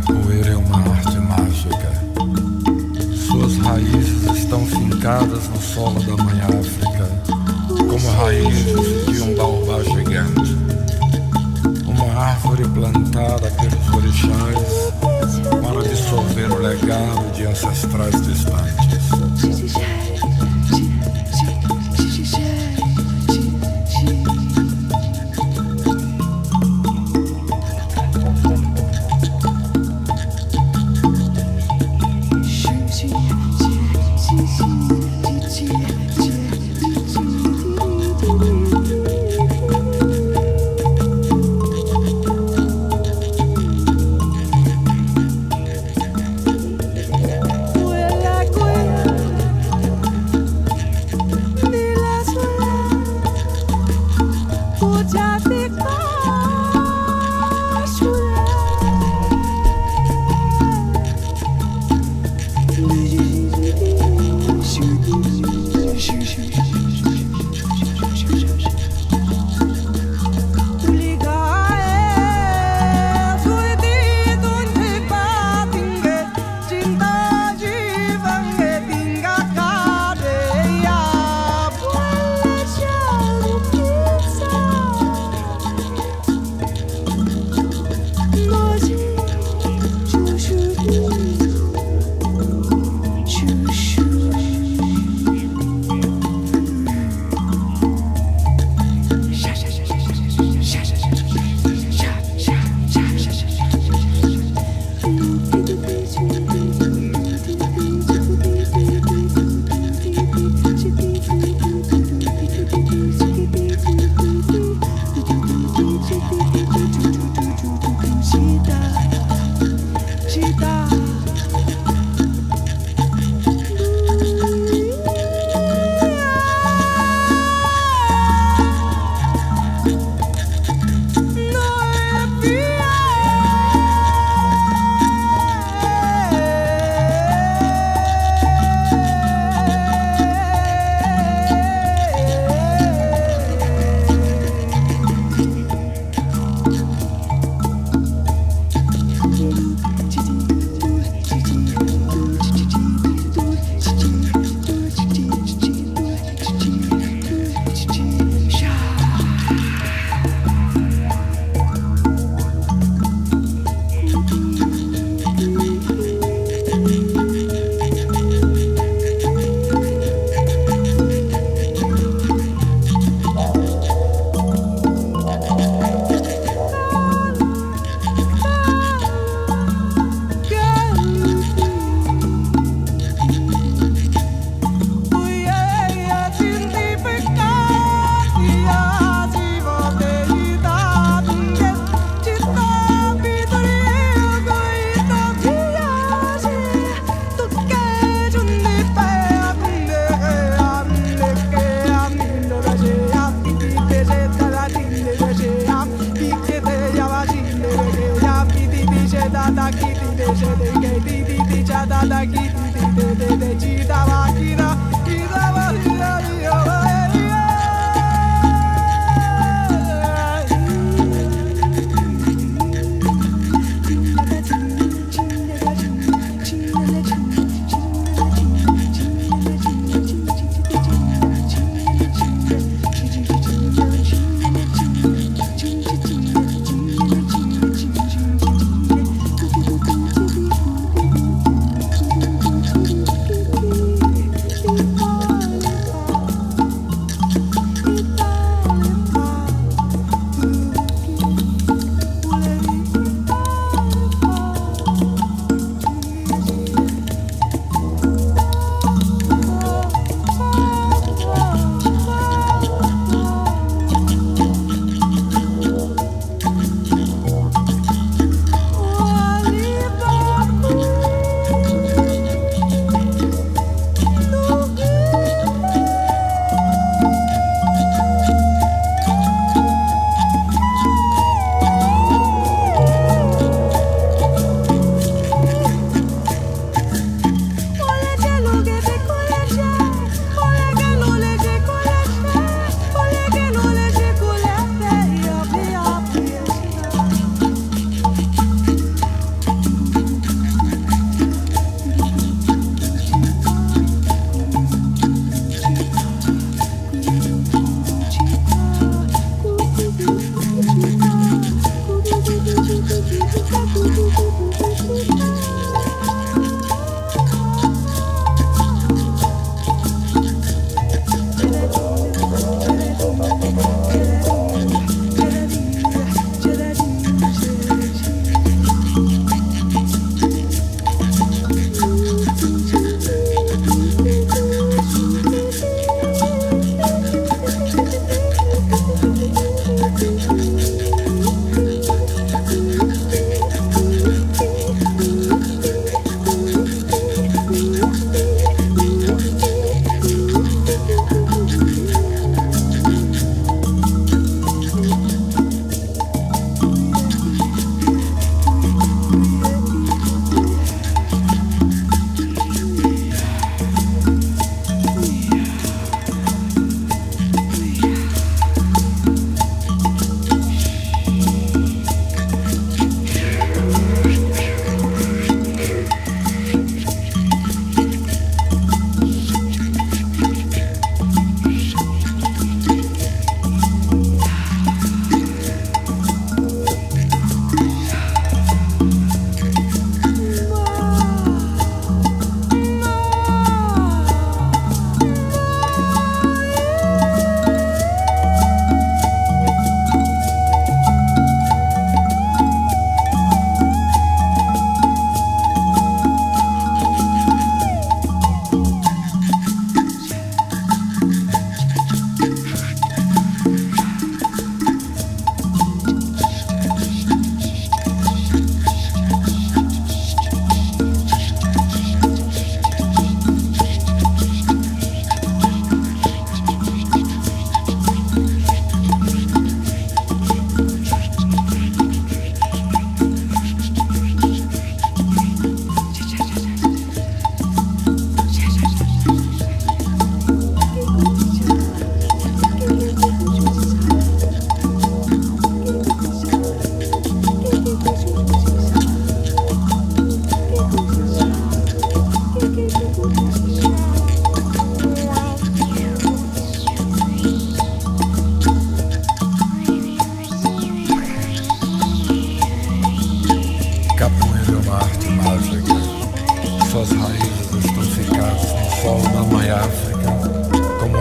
capoeira é uma arte mágica. Suas raízes estão fincadas no solo da Mãe África, como raízes de um baobá gigante. Uma árvore plantada pelos orixás para absorver o legado de ancestrais distantes. 我家在 da da ki ti de de de ke ti ti ti cha da da ki ti ti de de de ji da ba ki forma mãe África como